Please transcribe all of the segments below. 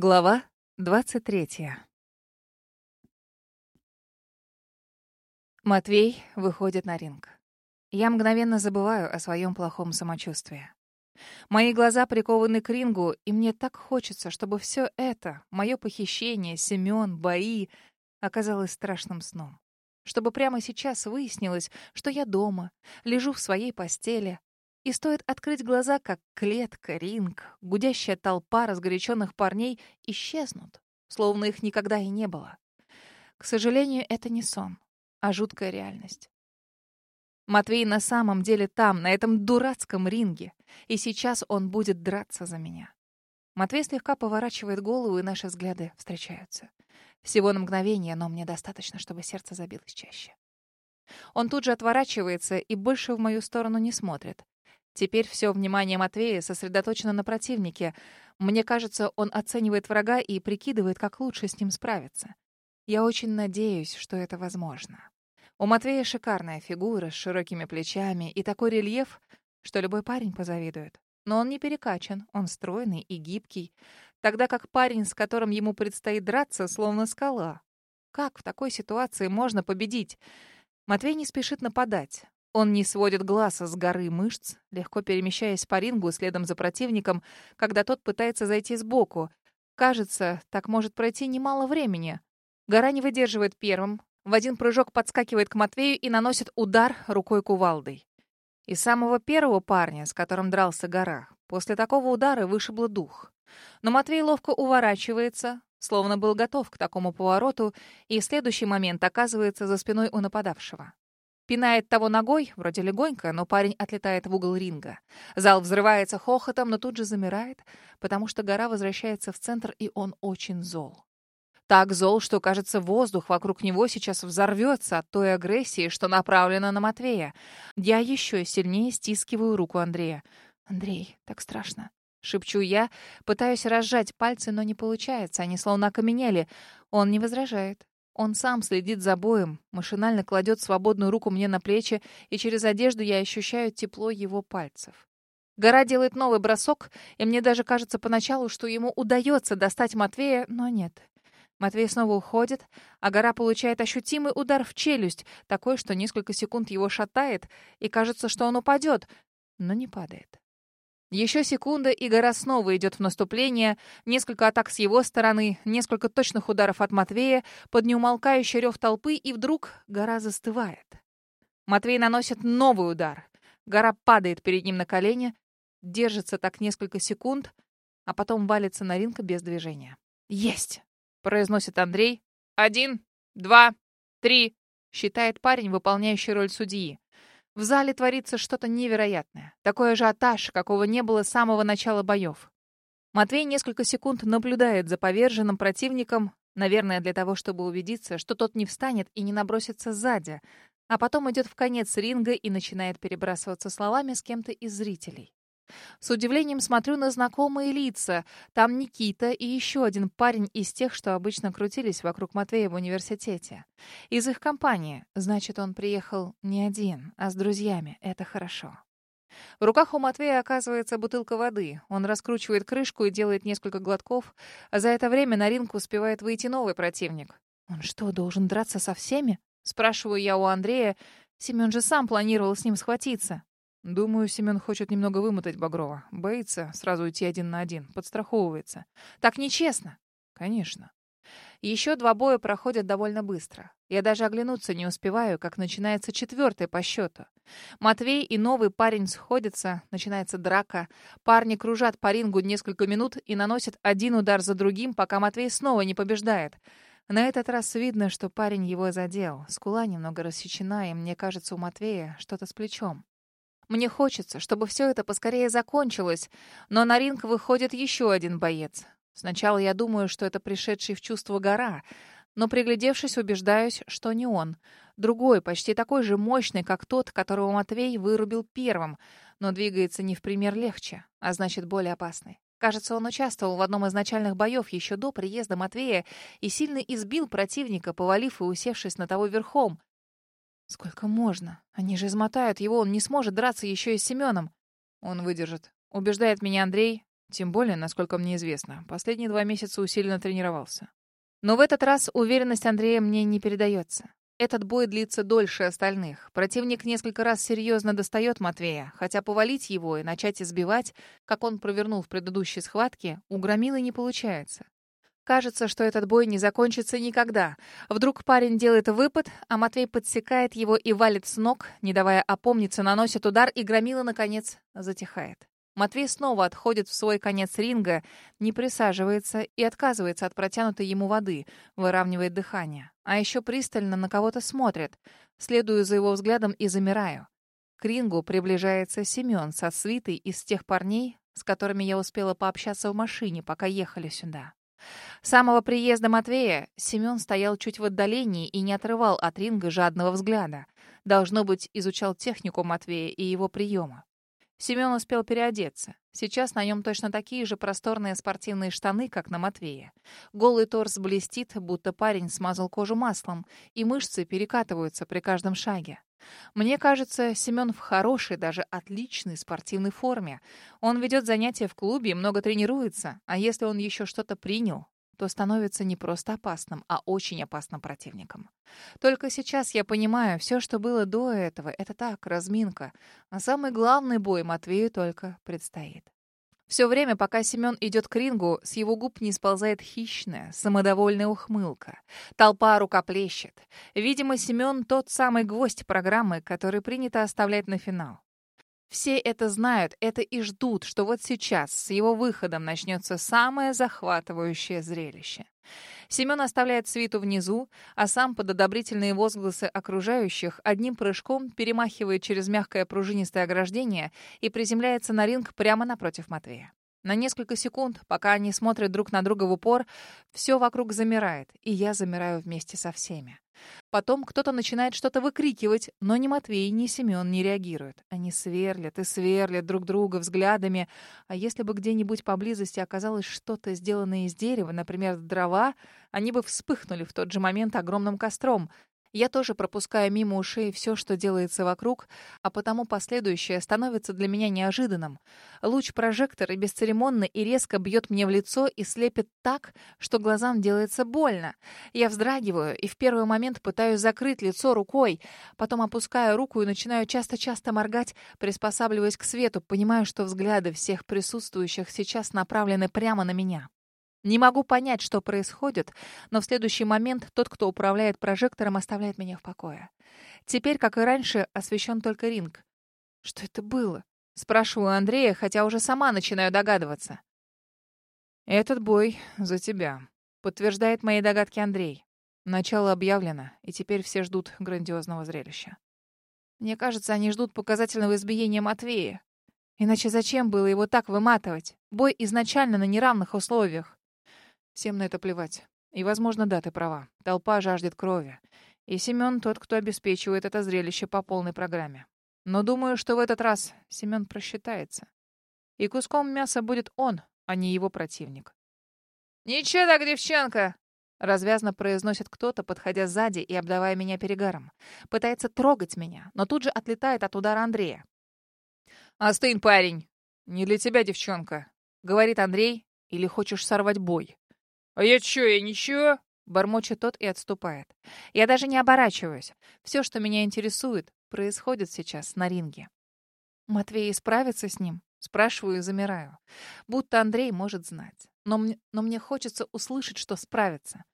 Глава 23. Матвей выходит на ринг. Я мгновенно забываю о своем плохом самочувствии. Мои глаза прикованы к рингу, и мне так хочется, чтобы все это, мое похищение, Семен, бои, оказалось страшным сном. Чтобы прямо сейчас выяснилось, что я дома, лежу в своей постели, и стоит открыть глаза, как клетка, ринг, гудящая толпа разгоряченных парней исчезнут, словно их никогда и не было. К сожалению, это не сон, а жуткая реальность. Матвей на самом деле там, на этом дурацком ринге, и сейчас он будет драться за меня. Матвей слегка поворачивает голову, и наши взгляды встречаются. Всего на мгновение, но мне достаточно, чтобы сердце забилось чаще. Он тут же отворачивается и больше в мою сторону не смотрит. Теперь все внимание Матвея сосредоточено на противнике. Мне кажется, он оценивает врага и прикидывает, как лучше с ним справиться. Я очень надеюсь, что это возможно. У Матвея шикарная фигура с широкими плечами и такой рельеф, что любой парень позавидует. Но он не перекачан, он стройный и гибкий, тогда как парень, с которым ему предстоит драться, словно скала. Как в такой ситуации можно победить? Матвей не спешит нападать. Он не сводит глаз с горы мышц, легко перемещаясь по рингу следом за противником, когда тот пытается зайти сбоку. Кажется, так может пройти немало времени. Гора не выдерживает первым, в один прыжок подскакивает к Матвею и наносит удар рукой кувалдой. И самого первого парня, с которым дрался гора, после такого удара вышибло дух. Но Матвей ловко уворачивается, словно был готов к такому повороту, и в следующий момент оказывается за спиной у нападавшего. Пинает того ногой, вроде легонько, но парень отлетает в угол ринга. Зал взрывается хохотом, но тут же замирает, потому что гора возвращается в центр, и он очень зол. Так зол, что, кажется, воздух вокруг него сейчас взорвется от той агрессии, что направлена на Матвея. Я еще сильнее стискиваю руку Андрея. «Андрей, так страшно». Шепчу я, пытаюсь разжать пальцы, но не получается, они словно окаменели. Он не возражает. Он сам следит за боем, машинально кладет свободную руку мне на плечи, и через одежду я ощущаю тепло его пальцев. Гора делает новый бросок, и мне даже кажется поначалу, что ему удается достать Матвея, но нет. Матвей снова уходит, а Гора получает ощутимый удар в челюсть, такой, что несколько секунд его шатает, и кажется, что он упадет, но не падает. Еще секунда, и гора снова идет в наступление. Несколько атак с его стороны, несколько точных ударов от Матвея, под неумолкающий рев толпы, и вдруг гора застывает. Матвей наносит новый удар. Гора падает перед ним на колени, держится так несколько секунд, а потом валится на ринг без движения. «Есть!» — произносит Андрей. «Один, два, три!» — считает парень, выполняющий роль судьи. В зале творится что-то невероятное. Такой ажиотаж, какого не было с самого начала боев. Матвей несколько секунд наблюдает за поверженным противником, наверное, для того, чтобы убедиться, что тот не встанет и не набросится сзади, а потом идет в конец ринга и начинает перебрасываться словами с кем-то из зрителей. С удивлением смотрю на знакомые лица. Там Никита и еще один парень из тех, что обычно крутились вокруг Матвея в университете. Из их компании. Значит, он приехал не один, а с друзьями. Это хорошо. В руках у Матвея оказывается бутылка воды. Он раскручивает крышку и делает несколько глотков. А за это время на ринг успевает выйти новый противник. «Он что, должен драться со всеми?» Спрашиваю я у Андрея. Семен же сам планировал с ним схватиться. Думаю, Семен хочет немного вымотать Багрова. Боится сразу идти один на один. Подстраховывается. Так нечестно. Конечно. Еще два боя проходят довольно быстро. Я даже оглянуться не успеваю, как начинается четвертый по счету. Матвей и новый парень сходятся, начинается драка. Парни кружат по рингу несколько минут и наносят один удар за другим, пока Матвей снова не побеждает. На этот раз видно, что парень его задел. Скула немного рассечена, и мне кажется, у Матвея что-то с плечом. Мне хочется, чтобы все это поскорее закончилось, но на ринг выходит еще один боец. Сначала я думаю, что это пришедший в чувство гора, но, приглядевшись, убеждаюсь, что не он. Другой, почти такой же мощный, как тот, которого Матвей вырубил первым, но двигается не в пример легче, а значит, более опасный. Кажется, он участвовал в одном из начальных боев еще до приезда Матвея и сильно избил противника, повалив и усевшись на того верхом. Сколько можно? Они же измотают его, он не сможет драться еще и с Семеном. Он выдержит. Убеждает меня Андрей. Тем более, насколько мне известно, последние два месяца усиленно тренировался. Но в этот раз уверенность Андрея мне не передается. Этот бой длится дольше остальных. Противник несколько раз серьезно достает Матвея, хотя повалить его и начать избивать, как он провернул в предыдущей схватке, у Громилы не получается. Кажется, что этот бой не закончится никогда. Вдруг парень делает выпад, а Матвей подсекает его и валит с ног, не давая опомниться, наносит удар, и Громила, наконец, затихает. Матвей снова отходит в свой конец ринга, не присаживается и отказывается от протянутой ему воды, выравнивает дыхание. А еще пристально на кого-то смотрит. Следую за его взглядом и замираю. К рингу приближается Семен со свитой из тех парней, с которыми я успела пообщаться в машине, пока ехали сюда. С самого приезда Матвея Семен стоял чуть в отдалении и не отрывал от ринга жадного взгляда. Должно быть, изучал технику Матвея и его приемы. Семен успел переодеться. Сейчас на нем точно такие же просторные спортивные штаны, как на Матвее. Голый торс блестит, будто парень смазал кожу маслом, и мышцы перекатываются при каждом шаге. Мне кажется, Семен в хорошей, даже отличной спортивной форме. Он ведет занятия в клубе много тренируется, а если он еще что-то принял, то становится не просто опасным, а очень опасным противником. Только сейчас я понимаю, все, что было до этого, это так, разминка. А самый главный бой Матвею только предстоит. Все время, пока Семен идет к рингу, с его губ не сползает хищная, самодовольная ухмылка. Толпа рукоплещет. Видимо, Семен тот самый гвоздь программы, который принято оставлять на финал. Все это знают, это и ждут, что вот сейчас с его выходом начнется самое захватывающее зрелище. Семен оставляет свиту внизу, а сам под одобрительные возгласы окружающих одним прыжком перемахивает через мягкое пружинистое ограждение и приземляется на ринг прямо напротив Матвея. На несколько секунд, пока они смотрят друг на друга в упор, все вокруг замирает, и я замираю вместе со всеми. Потом кто-то начинает что-то выкрикивать, но ни Матвей, ни Семен не реагируют. Они сверлят и сверлят друг друга взглядами. А если бы где-нибудь поблизости оказалось что-то, сделанное из дерева, например, дрова, они бы вспыхнули в тот же момент огромным костром. Я тоже пропускаю мимо ушей все, что делается вокруг, а потому последующее становится для меня неожиданным. Луч прожектора бесцеремонно и резко бьет мне в лицо и слепит так, что глазам делается больно. Я вздрагиваю и в первый момент пытаюсь закрыть лицо рукой, потом опускаю руку и начинаю часто-часто моргать, приспосабливаясь к свету, понимая, что взгляды всех присутствующих сейчас направлены прямо на меня. Не могу понять, что происходит, но в следующий момент тот, кто управляет прожектором, оставляет меня в покое. Теперь, как и раньше, освещен только ринг. Что это было? Спрашиваю Андрея, хотя уже сама начинаю догадываться. «Этот бой за тебя», — подтверждает мои догадки Андрей. Начало объявлено, и теперь все ждут грандиозного зрелища. Мне кажется, они ждут показательного избиения Матвея. Иначе зачем было его так выматывать? Бой изначально на неравных условиях. Всем на это плевать. И, возможно, да, ты права. Толпа жаждет крови. И Семен тот, кто обеспечивает это зрелище по полной программе. Но думаю, что в этот раз Семен просчитается. И куском мяса будет он, а не его противник. «Ничего так, девчонка!» Развязно произносит кто-то, подходя сзади и обдавая меня перегаром. Пытается трогать меня, но тут же отлетает от удара Андрея. «Остынь, парень! Не для тебя, девчонка!» — говорит Андрей. «Или хочешь сорвать бой?» «А я чё, я ничего?» Бормочет тот и отступает. Я даже не оборачиваюсь. Все, что меня интересует, происходит сейчас на ринге. Матвей справится с ним? Спрашиваю и замираю. Будто Андрей может знать. Но мне, но мне хочется услышать, что справится.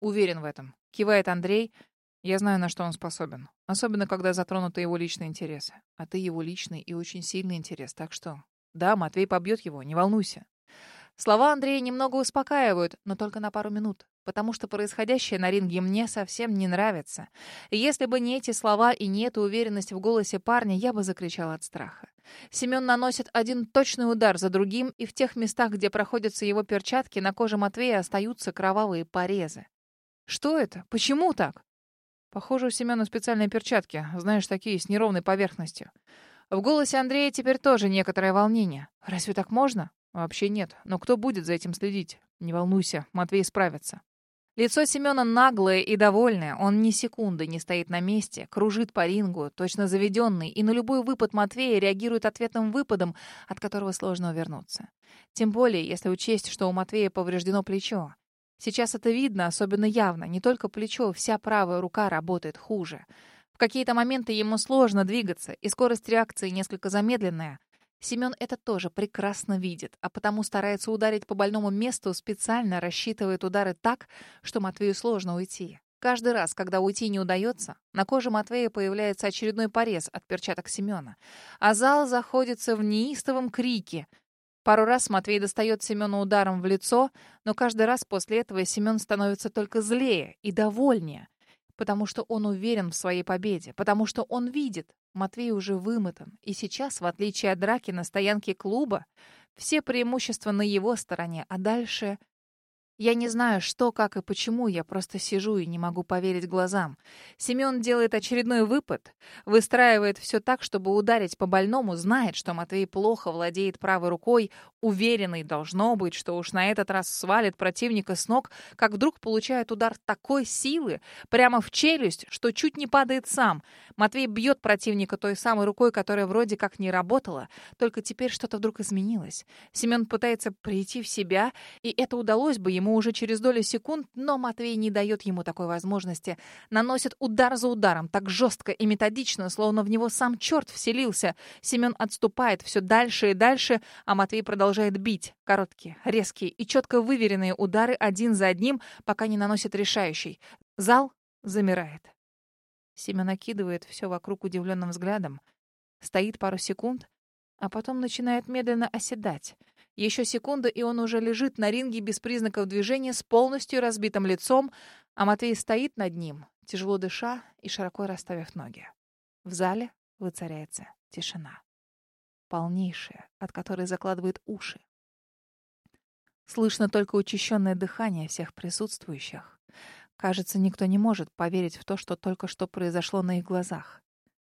Уверен в этом. Кивает Андрей. Я знаю, на что он способен. Особенно, когда затронуты его личные интересы. А ты его личный и очень сильный интерес. Так что... Да, Матвей побьет его, не волнуйся. Слова Андрея немного успокаивают, но только на пару минут, потому что происходящее на ринге мне совсем не нравится. И если бы не эти слова и не эта уверенность в голосе парня, я бы закричала от страха. Семен наносит один точный удар за другим, и в тех местах, где проходятся его перчатки, на коже Матвея остаются кровавые порезы. Что это? Почему так? Похоже, у Семена специальные перчатки, знаешь, такие, с неровной поверхностью. В голосе Андрея теперь тоже некоторое волнение. Разве так можно? Вообще нет. Но кто будет за этим следить? Не волнуйся, Матвей справится. Лицо Семена наглое и довольное. Он ни секунды не стоит на месте, кружит по рингу, точно заведенный, и на любой выпад Матвея реагирует ответным выпадом, от которого сложно увернуться. Тем более, если учесть, что у Матвея повреждено плечо. Сейчас это видно особенно явно. Не только плечо, вся правая рука работает хуже. В какие-то моменты ему сложно двигаться, и скорость реакции несколько замедленная. Семен это тоже прекрасно видит, а потому старается ударить по больному месту, специально рассчитывает удары так, что Матвею сложно уйти. Каждый раз, когда уйти не удается, на коже Матвея появляется очередной порез от перчаток Семена, а зал заходится в неистовом крике. Пару раз Матвей достает Семена ударом в лицо, но каждый раз после этого Семен становится только злее и довольнее потому что он уверен в своей победе, потому что он видит, Матвей уже вымотан, и сейчас, в отличие от драки на стоянке клуба, все преимущества на его стороне, а дальше я не знаю, что, как и почему, я просто сижу и не могу поверить глазам. Семен делает очередной выпад, выстраивает все так, чтобы ударить по больному, знает, что Матвей плохо владеет правой рукой, уверенный должно быть, что уж на этот раз свалит противника с ног, как вдруг получает удар такой силы, прямо в челюсть, что чуть не падает сам. Матвей бьет противника той самой рукой, которая вроде как не работала, только теперь что-то вдруг изменилось. Семен пытается прийти в себя, и это удалось бы ему уже через долю секунд, но Матвей не дает ему такой возможности. Наносит удар за ударом, так жестко и методично, словно в него сам черт вселился. Семен отступает все дальше и дальше, а Матвей продолжает бить. Короткие, резкие и четко выверенные удары один за одним, пока не наносит решающий. Зал замирает. Семен накидывает все вокруг удивленным взглядом. Стоит пару секунд, а потом начинает медленно оседать — еще секунда, и он уже лежит на ринге без признаков движения, с полностью разбитым лицом, а Матвей стоит над ним, тяжело дыша и широко расставив ноги. В зале воцаряется тишина. Полнейшая, от которой закладывает уши. Слышно только учащенное дыхание всех присутствующих. Кажется, никто не может поверить в то, что только что произошло на их глазах.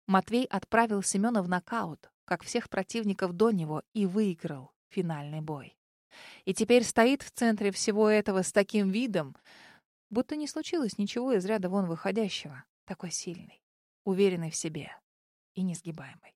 Матвей отправил Семена в нокаут, как всех противников до него, и выиграл финальный бой. И теперь стоит в центре всего этого с таким видом, будто не случилось ничего из ряда вон выходящего. Такой сильный, уверенный в себе и несгибаемый.